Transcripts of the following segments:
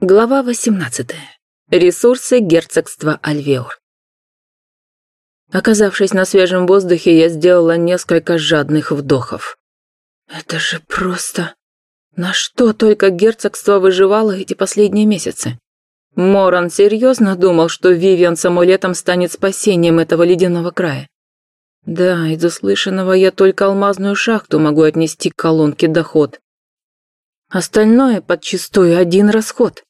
Глава 18. Ресурсы герцогства Альвеор. Оказавшись на свежем воздухе, я сделала несколько жадных вдохов. Это же просто... На что только герцогство выживало эти последние месяцы? Моран серьезно думал, что Вивиан с амулетом станет спасением этого ледяного края. Да, из услышанного я только алмазную шахту могу отнести к колонке доход. Остальное подчистую один расход.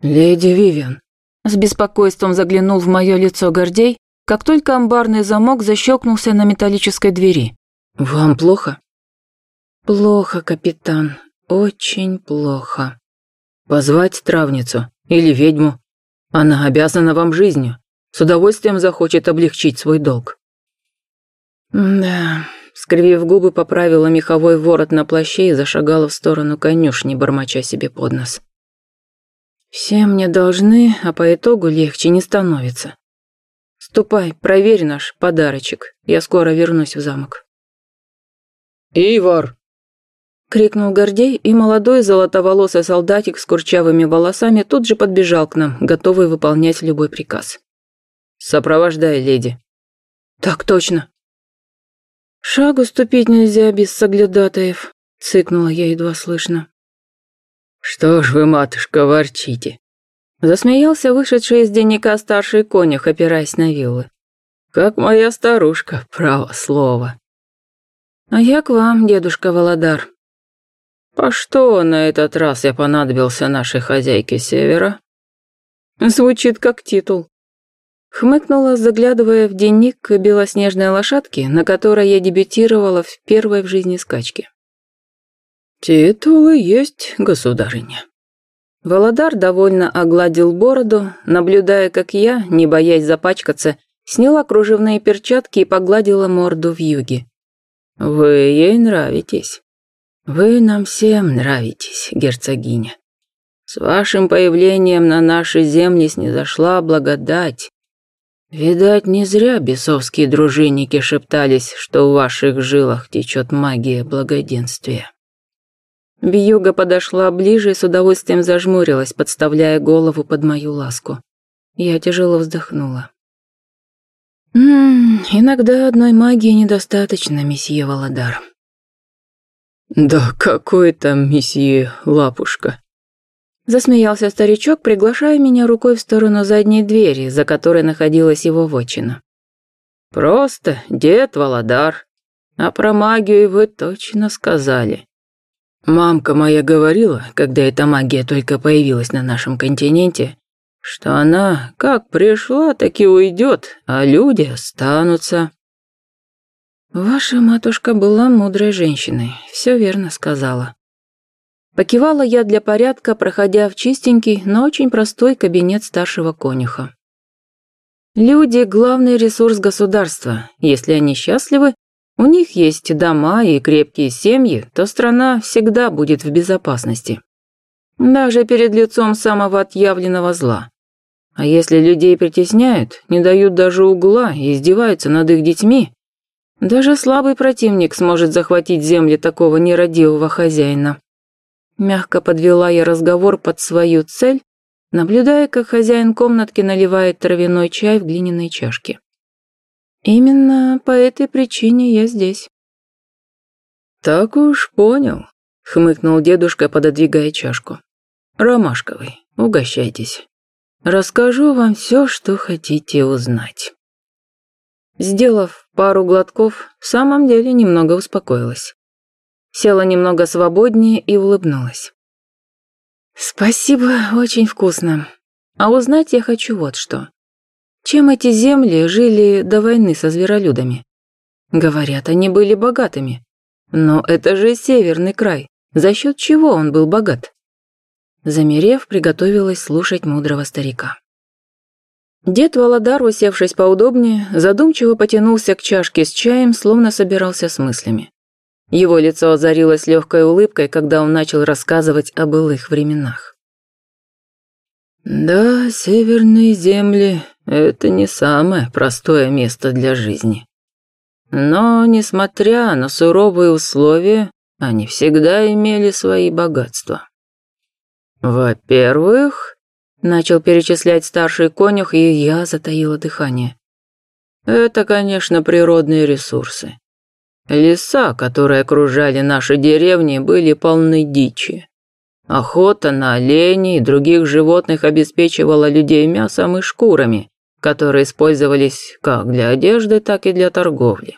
«Леди Вивиан», — с беспокойством заглянул в мое лицо Гордей, как только амбарный замок защелкнулся на металлической двери. «Вам плохо?» «Плохо, капитан, очень плохо». «Позвать травницу или ведьму? Она обязана вам жизнью, с удовольствием захочет облегчить свой долг». «Да», — скривив губы, поправила меховой ворот на плаще и зашагала в сторону конюшни, бормоча себе под нос. Все мне должны, а по итогу легче не становится. Ступай, проверь наш подарочек. Я скоро вернусь в замок. «Ивар!» Крикнул Гордей, и молодой золотоволосый солдатик с курчавыми волосами тут же подбежал к нам, готовый выполнять любой приказ. «Сопровождай, леди». «Так точно». «Шагу ступить нельзя без соглядатаев», — цыкнула я едва слышно. «Что ж вы, матушка, ворчите?» Засмеялся вышедший из денника старший конюх, опираясь на виллы. «Как моя старушка, право слово». «А я к вам, дедушка Володар». «По что на этот раз я понадобился нашей хозяйке Севера?» Звучит как титул. Хмыкнула, заглядывая в денник белоснежной лошадки, на которой я дебютировала в первой в жизни скачке. «Титулы есть, государыня». Володар довольно огладил бороду, наблюдая, как я, не боясь запачкаться, сняла кружевные перчатки и погладила морду в юге. «Вы ей нравитесь. Вы нам всем нравитесь, герцогиня. С вашим появлением на нашей земле снизошла благодать. Видать, не зря бесовские дружинники шептались, что в ваших жилах течет магия благоденствия». Вьюга подошла ближе и с удовольствием зажмурилась, подставляя голову под мою ласку. Я тяжело вздохнула. «Ммм, иногда одной магии недостаточно, месье Володар». «Да какой там месье Лапушка?» Засмеялся старичок, приглашая меня рукой в сторону задней двери, за которой находилась его вотчина. «Просто дед Володар. А про магию вы точно сказали. Мамка моя говорила, когда эта магия только появилась на нашем континенте, что она как пришла, так и уйдет, а люди останутся. Ваша матушка была мудрой женщиной, все верно сказала. Покивала я для порядка, проходя в чистенький, но очень простой кабинет старшего конюха. Люди – главный ресурс государства. Если они счастливы, у них есть дома и крепкие семьи, то страна всегда будет в безопасности. Даже перед лицом самого отъявленного зла. А если людей притесняют, не дают даже угла и издеваются над их детьми, даже слабый противник сможет захватить земли такого нерадивого хозяина. Мягко подвела я разговор под свою цель, наблюдая, как хозяин комнатки наливает травяной чай в глиняные чашки. Именно по этой причине я здесь. Так уж понял, хмыкнул дедушка, пододвигая чашку. Ромашковый, угощайтесь. Расскажу вам все, что хотите узнать. Сделав пару глотков, в самом деле немного успокоилась. Села немного свободнее и улыбнулась. «Спасибо, очень вкусно. А узнать я хочу вот что. Чем эти земли жили до войны со зверолюдами? Говорят, они были богатыми. Но это же северный край. За счет чего он был богат? Замерев, приготовилась слушать мудрого старика. Дед Володар, усевшись поудобнее, задумчиво потянулся к чашке с чаем, словно собирался с мыслями. Его лицо озарилось легкой улыбкой, когда он начал рассказывать о былых временах. «Да, северные земли это не самое простое место для жизни. Но, несмотря на суровые условия, они всегда имели свои богатства. Во-первых, начал перечислять старший конюх, и я затаила дыхание. Это, конечно, природные ресурсы. Леса, которые окружали наши деревни, были полны дичи. Охота на оленей и других животных обеспечивала людей мясом и шкурами, которые использовались как для одежды, так и для торговли.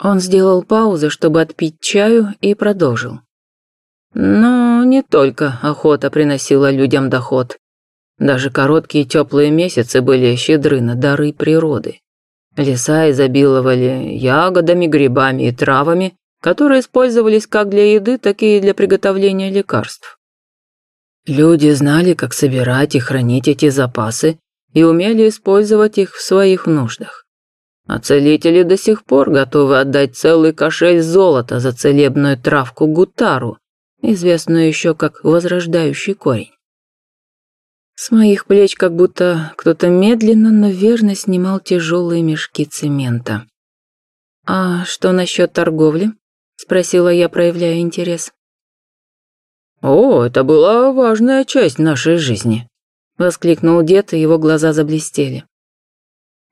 Он сделал паузу, чтобы отпить чаю, и продолжил. Но не только охота приносила людям доход. Даже короткие теплые месяцы были щедры на дары природы. Леса изобиловали ягодами, грибами и травами, которые использовались как для еды, так и для приготовления лекарств. Люди знали, как собирать и хранить эти запасы и умели использовать их в своих нуждах. А целители до сих пор готовы отдать целый кошель золота за целебную травку гутару, известную еще как возрождающий корень. С моих плеч как будто кто-то медленно, но верно снимал тяжелые мешки цемента. «А что насчет торговли?» – спросила я, проявляя интерес. «О, это была важная часть нашей жизни», – воскликнул дед, и его глаза заблестели.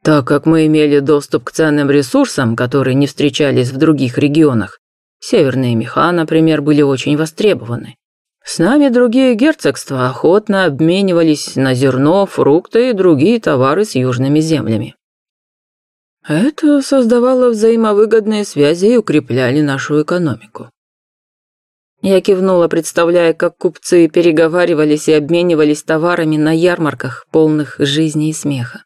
Так как мы имели доступ к ценным ресурсам, которые не встречались в других регионах, северные меха, например, были очень востребованы. С нами другие герцогства охотно обменивались на зерно, фрукты и другие товары с южными землями. Это создавало взаимовыгодные связи и укрепляли нашу экономику. Я кивнула, представляя, как купцы переговаривались и обменивались товарами на ярмарках, полных жизни и смеха.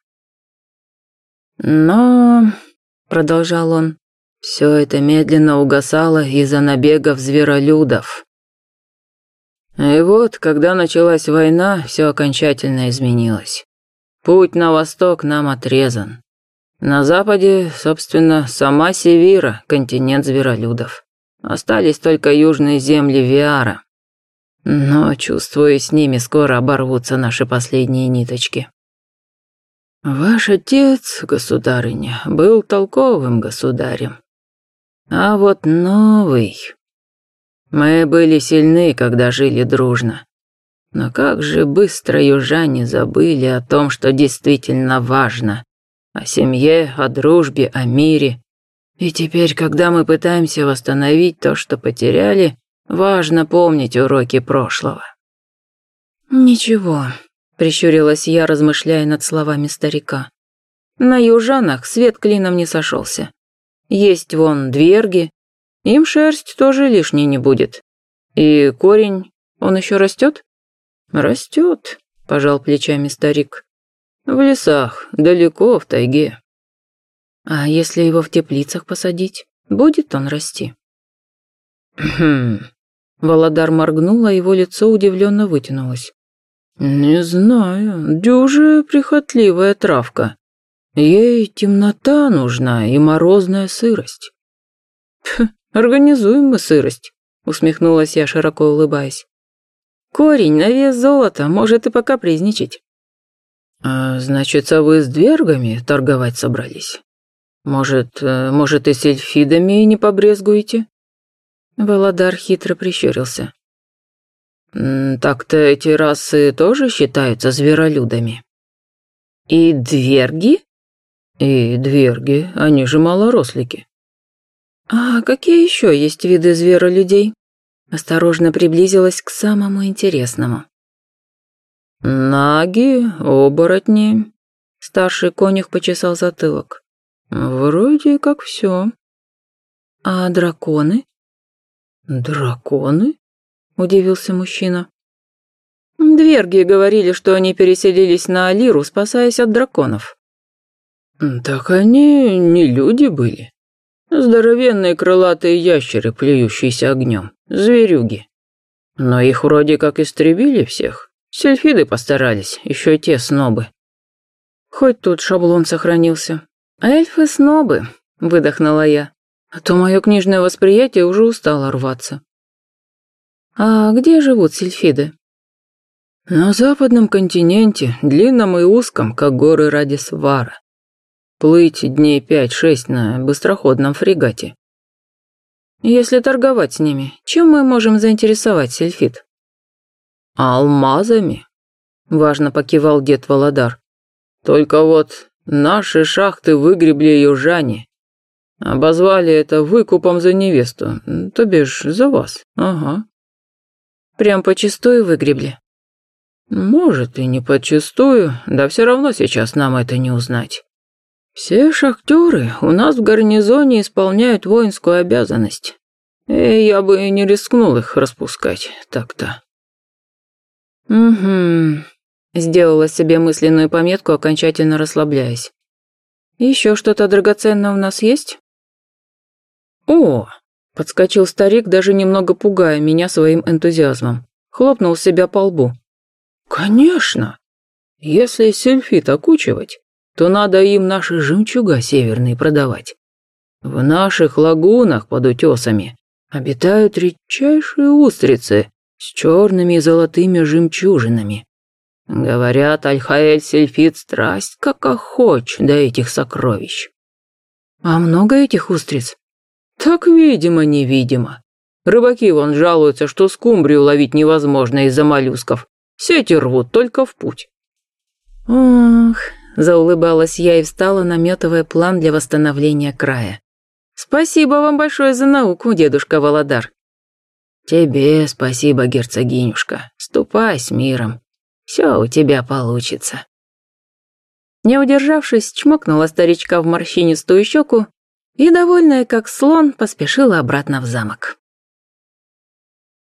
Но, продолжал он, все это медленно угасало из-за набегов зверолюдов. И вот, когда началась война, все окончательно изменилось. Путь на восток нам отрезан. На западе, собственно, сама Севира, континент зверолюдов. Остались только южные земли Виара. Но, чувствую, с ними скоро оборвутся наши последние ниточки. Ваш отец, государыня, был толковым государем. А вот новый... Мы были сильны, когда жили дружно. Но как же быстро южане забыли о том, что действительно важно. О семье, о дружбе, о мире. И теперь, когда мы пытаемся восстановить то, что потеряли, важно помнить уроки прошлого. Ничего, Прищурилась я, размышляя над словами старика. На южанах свет клином не сошелся. Есть вон дверги, им шерсть тоже лишней не будет. И корень, он еще растет? Растет, пожал плечами старик. В лесах, далеко в тайге. А если его в теплицах посадить, будет он расти? Хм. Володар моргнул, а его лицо удивленно вытянулось. «Не знаю, дюжая прихотливая травка. Ей темнота нужна и морозная сырость». «Пх, организуем мы сырость», — усмехнулась я, широко улыбаясь. «Корень на вес золота может и пока призничать». «А, значит, а вы с двергами торговать собрались? Может, э, может и с эльфидами не побрезгуете?» Володар хитро прищурился. Так-то эти расы тоже считаются зверолюдами. И дверги? И дверги, они же малорослики. А какие еще есть виды зверолюдей? Осторожно приблизилась к самому интересному. Наги, оборотни. Старший конюх почесал затылок. Вроде как все. А драконы? Драконы? удивился мужчина. Дверги говорили, что они переселились на Алиру, спасаясь от драконов. Так они не люди были. Здоровенные крылатые ящеры, плюющиеся огнем, зверюги. Но их вроде как истребили всех. Сельфиды постарались, еще те снобы. Хоть тут шаблон сохранился. Эльфы снобы, выдохнула я. А то мое книжное восприятие уже устало рваться. А где живут сельфиды? На западном континенте, длинном и узком, как горы Радисвара. Плыть дней пять-шесть на быстроходном фрегате. Если торговать с ними, чем мы можем заинтересовать сельфид? Алмазами? Важно покивал дед Володар. Только вот наши шахты выгребли южане. Обозвали это выкупом за невесту, то бишь за вас, ага. Прям почистую выгребли? Может и не подчистую, да все равно сейчас нам это не узнать. Все шахтеры у нас в гарнизоне исполняют воинскую обязанность. И я бы не рискнул их распускать так-то. Угу. Сделала себе мысленную пометку, окончательно расслабляясь. Еще что-то драгоценное у нас есть? О, подскочил старик, даже немного пугая меня своим энтузиазмом. Хлопнул себя по лбу. Конечно. Если сельфит окучивать, то надо им наши жемчуга северные продавать. В наших лагунах под утесами обитают редчайшие устрицы с черными и золотыми жемчужинами. Говорят, Альхаэль Сельфит страсть как охоч до этих сокровищ. А много этих устриц? Так видимо-невидимо. Рыбаки вон жалуются, что скумбрию ловить невозможно из-за моллюсков. Сети рвут только в путь. Ох, заулыбалась я и встала, наметывая план для восстановления края. Спасибо вам большое за науку, дедушка Володар. Тебе спасибо, герцогинюшка. Ступай с миром. Все у тебя получится. Не удержавшись, чмокнула старичка в морщинистую щеку и, довольная как слон, поспешила обратно в замок.